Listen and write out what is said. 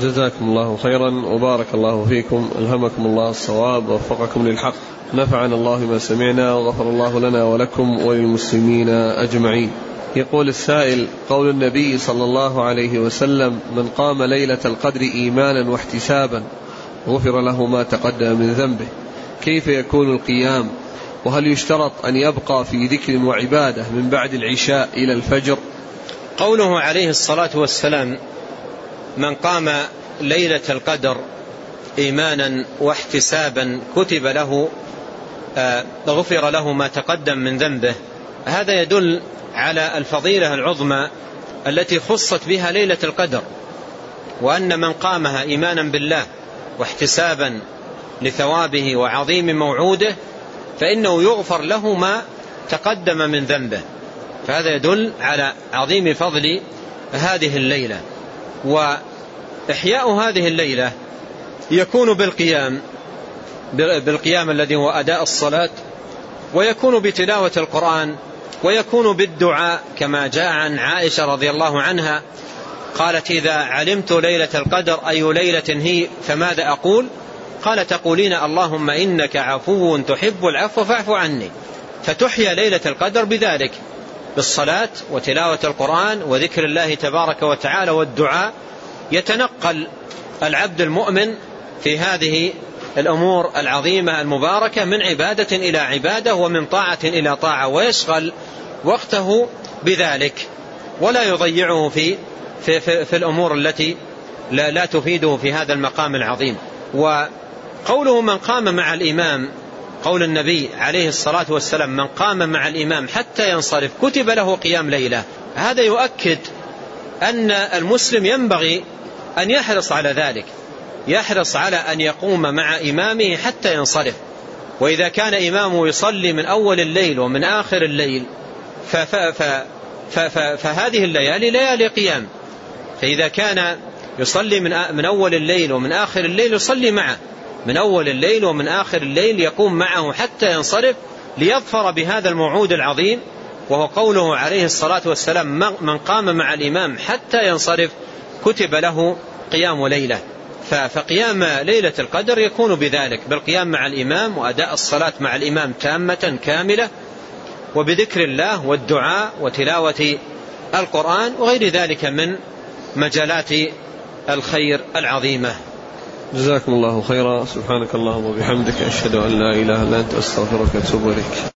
جزاكم الله خيرا وبارك الله فيكم. ألهمكم الله الصواب ووفقكم للحق. نفعنا الله ما سمعنا وغفر الله لنا ولكم وللمسلمين أجمعين. يقول السائل قول النبي صلى الله عليه وسلم من قام ليلة القدر إيمانا واحتسابا غفر له ما تقدم من ذنبه. كيف يكون القيام؟ وهل يشترط أن يبقى في ذكر وعبادة من بعد العشاء إلى الفجر؟ قوله عليه الصلاة والسلام من قام ليلة القدر إيمانا واحتسابا كتب له آه، غفر له ما تقدم من ذنبه. هذا يدل على الفضيلة العظمى التي خصت بها ليلة القدر وأن من قامها إيمانا بالله واحتسابا لثوابه وعظيم موعوده فإنه يغفر له ما تقدم من ذنبه. فهذا يدل على عظيم فضل هذه الليلة. وإحياء هذه الليلة يكون بالقيام بالقيام الذي هو أداء الصلاة ويكون بتلاوة القرآن ويكون بالدعاء كما جاء عن عائشة رضي الله عنها قالت إذا علمت ليلة القدر أي ليلة هي فماذا أقول؟ قال تقولين اللهم إنك عفو تحب العفو فاعف عني. فتحيا ليلة القدر بذلك بالصلاة وتلاوة القرآن وذكر الله تبارك وتعالى والدعاء يتنقل العبد المؤمن في هذه الأمور العظيمة المباركة من عبادة إلى عبادة ومن طاعة إلى طاعة ويشغل وقته بذلك. ولا يضيعه في, في, في, في الأمور التي لا, لا تفيده في هذا المقام العظيم. وقوله من قام مع الإمام قول النبي عليه الصلاة والسلام من قام مع الإمام حتى ينصرف كتب له قيام ليلة. هذا يؤكد أن المسلم ينبغي أن يحرص على ذلك يحرص على أن يقوم مع إمامه حتى ينصرف. وإذا كان إمامه يصلي من أول الليل ومن آخر الليل فهذه الليالي ليالي قيام. فإذا كان يصلي من أول الليل ومن آخر الليل يصلي معه. من أول الليل ومن آخر الليل يقوم معه حتى ينصرف ليظفر بهذا الموعود العظيم وهو قوله عليه الصلاة والسلام من قام مع الإمام حتى ينصرف كتب له قيام ليلة. فقيام ليلة القدر يكون بذلك بالقيام مع الإمام وأداء الصلاة مع الإمام تامة كاملة وبذكر الله والدعاء وتلاوة القرآن وغير ذلك من مجالات الخير العظيمة. جزاكم الله خيرا. سبحانك اللهم وبحمدك أشهد أن لا إله إلا أنت أستغفرك وأتوب إليك.